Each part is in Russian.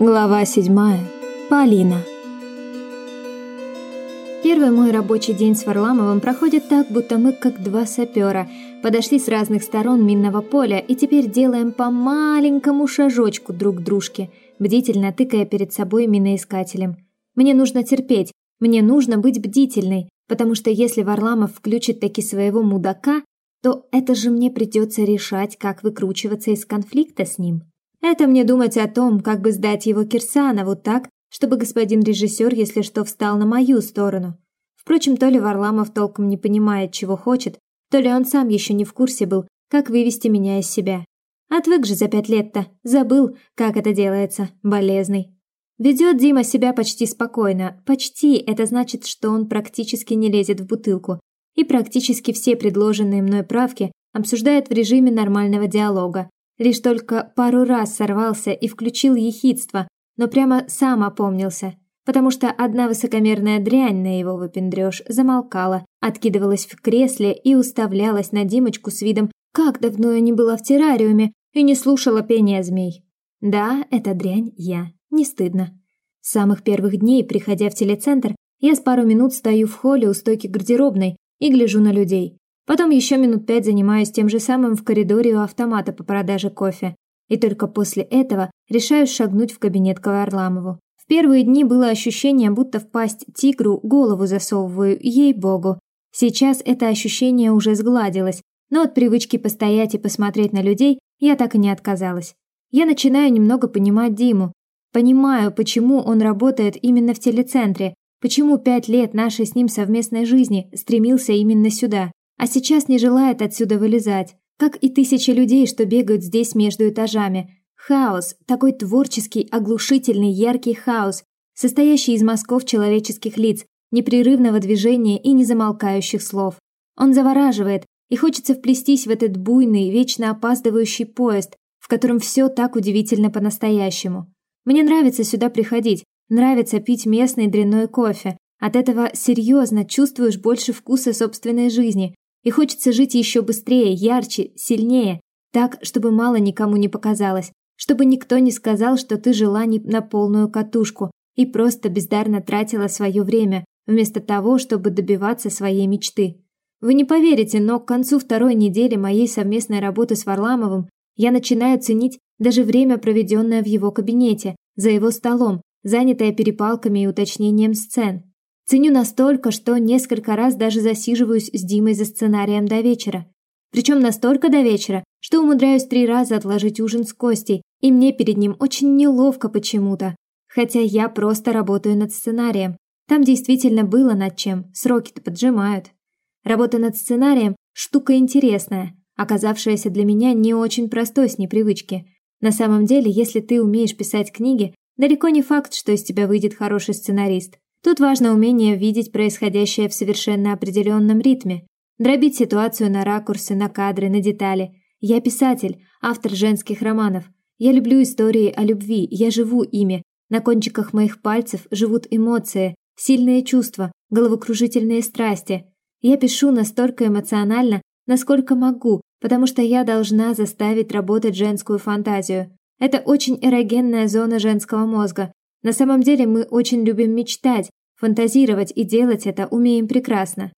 Глава седьмая. Полина. Первый мой рабочий день с Варламовым проходит так, будто мы как два сапера. Подошли с разных сторон минного поля и теперь делаем по маленькому шажочку друг к дружке, бдительно тыкая перед собой миноискателем. Мне нужно терпеть, мне нужно быть бдительной, потому что если Варламов включит таки своего мудака, то это же мне придется решать, как выкручиваться из конфликта с ним. Это мне думать о том, как бы сдать его Кирсанову так, чтобы господин режиссер, если что, встал на мою сторону. Впрочем, то ли Варламов толком не понимает, чего хочет, то ли он сам еще не в курсе был, как вывести меня из себя. Отвык же за пять лет-то, забыл, как это делается, болезный. Ведет Дима себя почти спокойно. Почти это значит, что он практически не лезет в бутылку. И практически все предложенные мной правки обсуждает в режиме нормального диалога, Лишь только пару раз сорвался и включил ехидство, но прямо сам опомнился, потому что одна высокомерная дрянь на его выпендрёж замолкала, откидывалась в кресле и уставлялась на Димочку с видом «Как давно я не была в террариуме и не слушала пения змей». Да, эта дрянь я, не стыдно. С самых первых дней, приходя в телецентр, я с пару минут стою в холле у стойки гардеробной и гляжу на людей. Потом еще минут пять занимаюсь тем же самым в коридоре у автомата по продаже кофе. И только после этого решаюсь шагнуть в кабинет к Варламову. В первые дни было ощущение, будто в пасть тигру голову засовываю, ей-богу. Сейчас это ощущение уже сгладилось, но от привычки постоять и посмотреть на людей я так и не отказалась. Я начинаю немного понимать Диму. Понимаю, почему он работает именно в телецентре, почему пять лет нашей с ним совместной жизни стремился именно сюда а сейчас не желает отсюда вылезать, как и тысячи людей, что бегают здесь между этажами. Хаос, такой творческий, оглушительный, яркий хаос, состоящий из мазков человеческих лиц, непрерывного движения и незамолкающих слов. Он завораживает, и хочется вплестись в этот буйный, вечно опаздывающий поезд, в котором все так удивительно по-настоящему. Мне нравится сюда приходить, нравится пить местный дрянной кофе. От этого серьезно чувствуешь больше вкуса собственной жизни, и хочется жить еще быстрее, ярче, сильнее, так, чтобы мало никому не показалось, чтобы никто не сказал, что ты жила не на полную катушку и просто бездарно тратила свое время, вместо того, чтобы добиваться своей мечты. Вы не поверите, но к концу второй недели моей совместной работы с Варламовым я начинаю ценить даже время, проведенное в его кабинете, за его столом, занятое перепалками и уточнением сцен. Ценю настолько, что несколько раз даже засиживаюсь с Димой за сценарием до вечера. Причем настолько до вечера, что умудряюсь три раза отложить ужин с Костей, и мне перед ним очень неловко почему-то. Хотя я просто работаю над сценарием. Там действительно было над чем, сроки-то поджимают. Работа над сценарием – штука интересная, оказавшаяся для меня не очень простой с непривычки. На самом деле, если ты умеешь писать книги, далеко не факт, что из тебя выйдет хороший сценарист. Тут важно умение видеть происходящее в совершенно определенном ритме, дробить ситуацию на ракурсы, на кадры, на детали. Я писатель, автор женских романов. Я люблю истории о любви, я живу ими. На кончиках моих пальцев живут эмоции, сильные чувства, головокружительные страсти. Я пишу настолько эмоционально, насколько могу, потому что я должна заставить работать женскую фантазию. Это очень эрогенная зона женского мозга, на самом деле мы очень любим мечтать, фантазировать и делать это умеем прекрасно.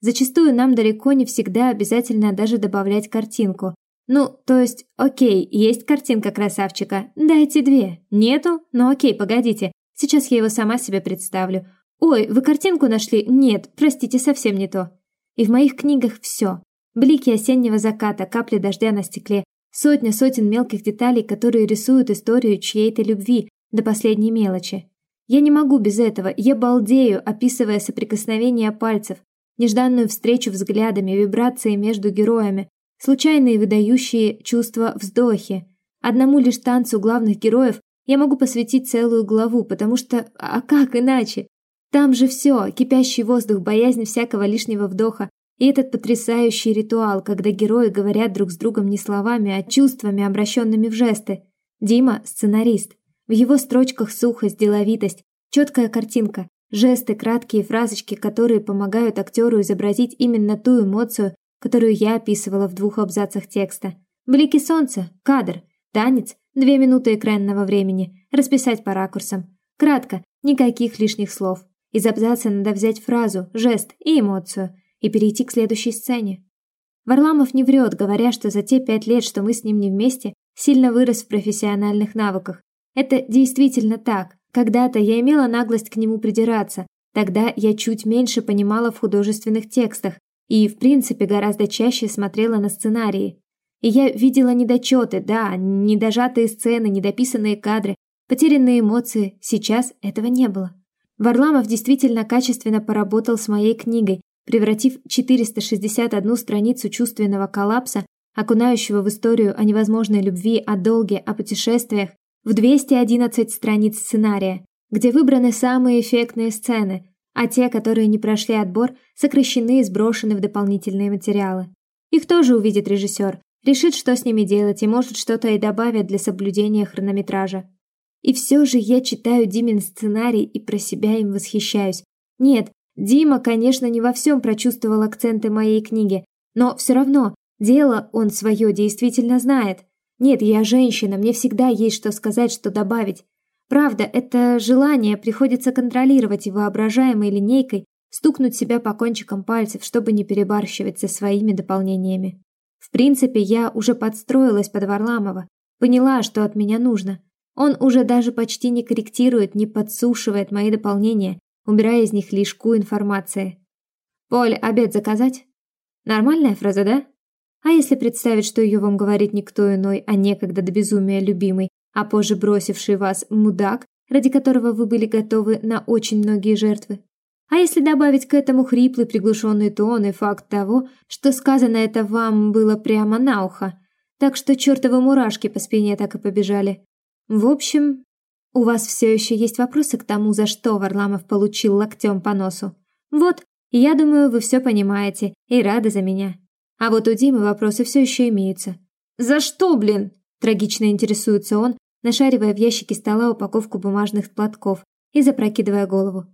Зачастую нам далеко не всегда обязательно даже добавлять картинку. Ну, то есть, окей, есть картинка красавчика, дайте две. Нету? Ну окей, погодите, сейчас я его сама себе представлю. Ой, вы картинку нашли? Нет, простите, совсем не то. И в моих книгах все. Блики осеннего заката, капли дождя на стекле, сотня сотен мелких деталей, которые рисуют историю чьей-то любви, до последней мелочи. Я не могу без этого, я балдею, описывая соприкосновение пальцев, нежданную встречу взглядами, вибрации между героями, случайные выдающие чувства вздохи. Одному лишь танцу главных героев я могу посвятить целую главу, потому что... А как иначе? Там же все, кипящий воздух, боязнь всякого лишнего вдоха, и этот потрясающий ритуал, когда герои говорят друг с другом не словами, а чувствами, обращенными в жесты. Дима – сценарист. В его строчках сухость, деловитость, четкая картинка, жесты, краткие фразочки, которые помогают актеру изобразить именно ту эмоцию, которую я описывала в двух абзацах текста. Блики солнца, кадр, танец, Две минуты экранного времени, расписать по ракурсам. Кратко, никаких лишних слов. Из абзаца надо взять фразу, жест и эмоцию и перейти к следующей сцене. Варламов не врет, говоря, что за те пять лет, что мы с ним не вместе, сильно вырос в профессиональных навыках. Это действительно так. Когда-то я имела наглость к нему придираться, тогда я чуть меньше понимала в художественных текстах и, в принципе, гораздо чаще смотрела на сценарии. И я видела недочеты, да, недожатые сцены, недописанные кадры, потерянные эмоции. Сейчас этого не было. Варламов действительно качественно поработал с моей книгой, превратив 461 страницу чувственного коллапса, окунающего в историю о невозможной любви, о долге, о путешествиях, в 211 страниц сценария, где выбраны самые эффектные сцены, а те, которые не прошли отбор, сокращены и сброшены в дополнительные материалы. Их тоже увидит режиссер, решит, что с ними делать, и может что-то и добавить для соблюдения хронометража. И все же я читаю Димин сценарий и про себя им восхищаюсь. Нет, Дима, конечно, не во всем прочувствовал акценты моей книги, но все равно дело он свое действительно знает. Нет, я женщина, мне всегда есть что сказать, что добавить. Правда, это желание приходится контролировать и воображаемой линейкой стукнуть себя по кончикам пальцев, чтобы не перебарщивать со своими дополнениями. В принципе, я уже подстроилась под Варламова, поняла, что от меня нужно. Он уже даже почти не корректирует, не подсушивает мои дополнения, убирая из них лишку информации. «Поль, обед заказать?» Нормальная фраза, да? А если представить, что ее вам говорит никто иной, а некогда до безумия любимый, а позже бросивший вас мудак, ради которого вы были готовы на очень многие жертвы? А если добавить к этому хриплый приглушенный тон и факт того, что сказано это вам было прямо на ухо, так что чертовы мурашки по спине так и побежали. В общем, у вас все еще есть вопросы к тому, за что Варламов получил локтем по носу? Вот, я думаю, вы все понимаете и рады за меня. А вот у Димы вопросы все еще имеются. «За что, блин?» – трагично интересуется он, нашаривая в ящике стола упаковку бумажных платков и запрокидывая голову.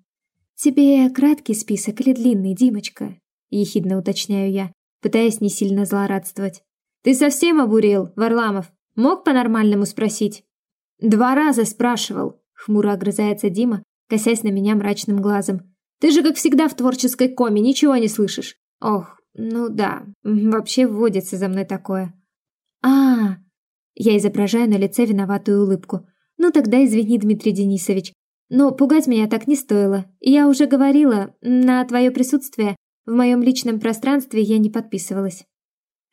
«Тебе краткий список или длинный, Димочка?» – ехидно уточняю я, пытаясь не сильно злорадствовать. «Ты совсем обурел, Варламов? Мог по-нормальному спросить?» «Два раза спрашивал», — хмуро огрызается Дима, косясь на меня мрачным глазом. «Ты же, как всегда, в творческой коме, ничего не слышишь». «Ох, ну да, вообще вводится за мной такое». А, -а, а Я изображаю на лице виноватую улыбку. «Ну тогда извини, Дмитрий Денисович. Но пугать меня так не стоило. Я уже говорила, на твое присутствие в моем личном пространстве я не подписывалась».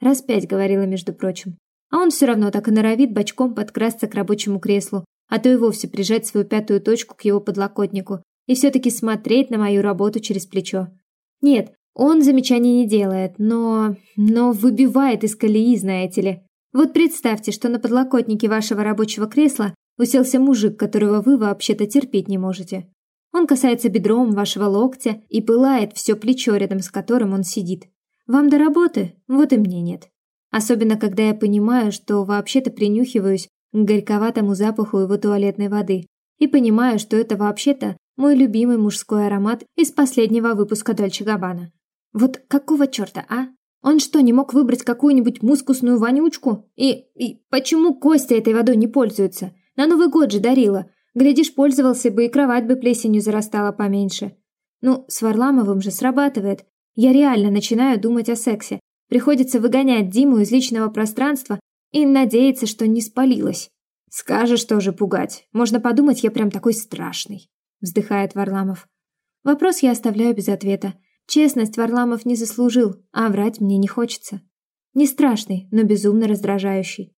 Раз пять говорила, между прочим. А он все равно так и норовит бочком подкрасться к рабочему креслу, а то и вовсе прижать свою пятую точку к его подлокотнику и все-таки смотреть на мою работу через плечо. Нет, он замечаний не делает, но... но выбивает из колеи, знаете ли. Вот представьте, что на подлокотнике вашего рабочего кресла уселся мужик, которого вы вообще-то терпеть не можете. Он касается бедром вашего локтя и пылает все плечо, рядом с которым он сидит. Вам до работы? Вот и мне нет. Особенно, когда я понимаю, что вообще-то принюхиваюсь к горьковатому запаху его туалетной воды. И понимаю, что это вообще-то мой любимый мужской аромат из последнего выпуска Дольче Габбана. Вот какого черта, а? Он что, не мог выбрать какую-нибудь мускусную вонючку? И, и почему Костя этой водой не пользуется? На Новый год же дарила. Глядишь, пользовался бы, и кровать бы плесенью зарастала поменьше. Ну, с Варламовым же срабатывает. Я реально начинаю думать о сексе. Приходится выгонять Диму из личного пространства и надеяться, что не спалилась. «Скажешь тоже пугать. Можно подумать, я прям такой страшный», — вздыхает Варламов. Вопрос я оставляю без ответа. Честность Варламов не заслужил, а врать мне не хочется. Не страшный, но безумно раздражающий.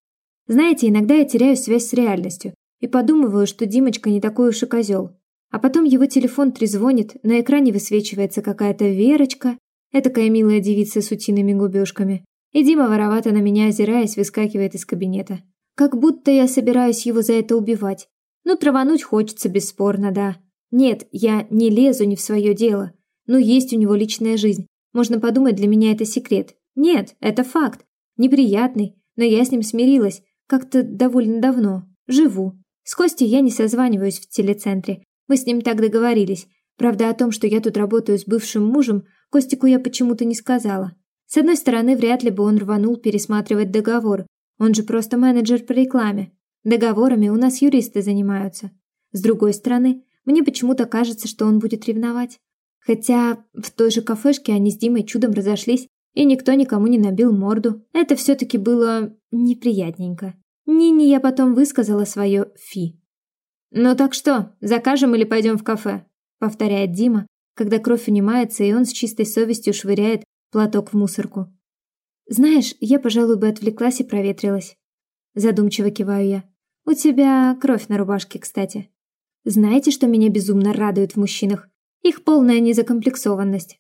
Знаете, иногда я теряю связь с реальностью и подумываю, что Димочка не такой уж и козел. А потом его телефон трезвонит, на экране высвечивается какая-то Верочка, Этакая милая девица с утиными губёшками. И Дима, воровато на меня озираясь, выскакивает из кабинета. Как будто я собираюсь его за это убивать. Ну, травануть хочется, бесспорно, да. Нет, я не лезу не в свое дело. Но есть у него личная жизнь. Можно подумать, для меня это секрет. Нет, это факт. Неприятный, но я с ним смирилась. Как-то довольно давно. Живу. С Костей я не созваниваюсь в телецентре. Мы с ним так договорились. Правда, о том, что я тут работаю с бывшим мужем, Костику я почему-то не сказала. С одной стороны, вряд ли бы он рванул пересматривать договор. Он же просто менеджер по рекламе. Договорами у нас юристы занимаются. С другой стороны, мне почему-то кажется, что он будет ревновать. Хотя в той же кафешке они с Димой чудом разошлись, и никто никому не набил морду. Это все-таки было неприятненько. Нине я потом высказала свое «фи». «Ну так что, закажем или пойдем в кафе?» повторяет Дима, когда кровь унимается, и он с чистой совестью швыряет платок в мусорку. «Знаешь, я, пожалуй, бы отвлеклась и проветрилась». Задумчиво киваю я. «У тебя кровь на рубашке, кстати. Знаете, что меня безумно радует в мужчинах? Их полная незакомплексованность.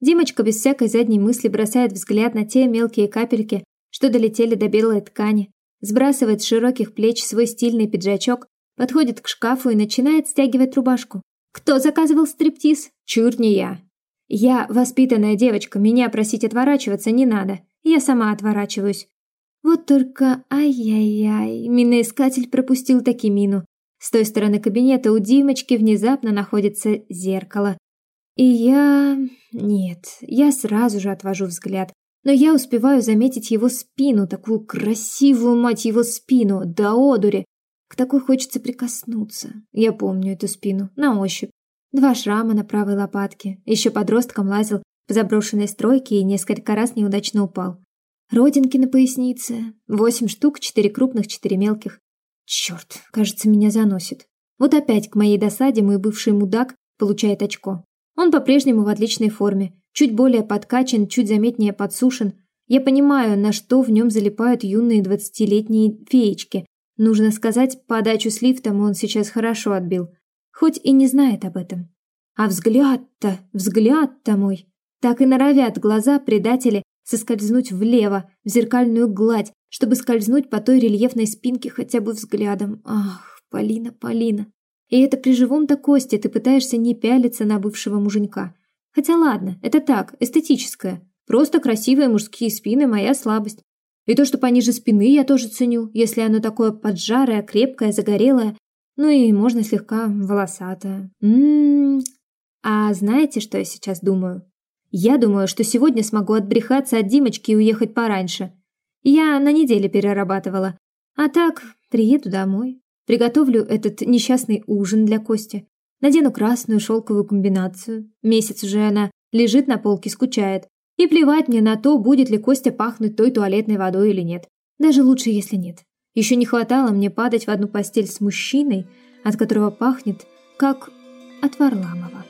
Димочка без всякой задней мысли бросает взгляд на те мелкие капельки, что долетели до белой ткани, сбрасывает с широких плеч свой стильный пиджачок, подходит к шкафу и начинает стягивать рубашку. Кто заказывал стриптиз? Чур не я. Я воспитанная девочка, меня просить отворачиваться не надо. Я сама отворачиваюсь. Вот только ай-яй-яй, миноискатель пропустил таки мину. С той стороны кабинета у Димочки внезапно находится зеркало. И я... Нет, я сразу же отвожу взгляд. Но я успеваю заметить его спину, такую красивую, мать его, спину, до одури. К такой хочется прикоснуться. Я помню эту спину, на ощупь. Два шрама на правой лопатке. Еще подростком лазил по заброшенной стройке и несколько раз неудачно упал. Родинки на пояснице. Восемь штук, четыре крупных, четыре мелких. Черт, кажется, меня заносит. Вот опять к моей досаде мой бывший мудак получает очко. Он по-прежнему в отличной форме, чуть более подкачан, чуть заметнее подсушен. Я понимаю, на что в нем залипают юные двадцатилетние феечки. Нужно сказать, подачу с лифтом он сейчас хорошо отбил. Хоть и не знает об этом. А взгляд-то, взгляд-то мой. Так и норовят глаза предатели соскользнуть влево, в зеркальную гладь, чтобы скользнуть по той рельефной спинке хотя бы взглядом. Ах, Полина, Полина. И это при живом-то косте ты пытаешься не пялиться на бывшего муженька. Хотя ладно, это так, эстетическое. Просто красивые мужские спины – моя слабость. И то, что пониже спины, я тоже ценю, если оно такое поджарое, крепкое, загорелое. Ну и можно слегка волосатое. Ммм. А знаете, что я сейчас думаю? Я думаю, что сегодня смогу отбрехаться от Димочки и уехать пораньше. Я на неделе перерабатывала. А так, приеду домой, приготовлю этот несчастный ужин для Кости, надену красную шелковую комбинацию. Месяц уже она лежит на полке, скучает. И плевать мне на то, будет ли Костя пахнуть той туалетной водой или нет. Даже лучше, если нет. Еще не хватало мне падать в одну постель с мужчиной, от которого пахнет, как от Варламова.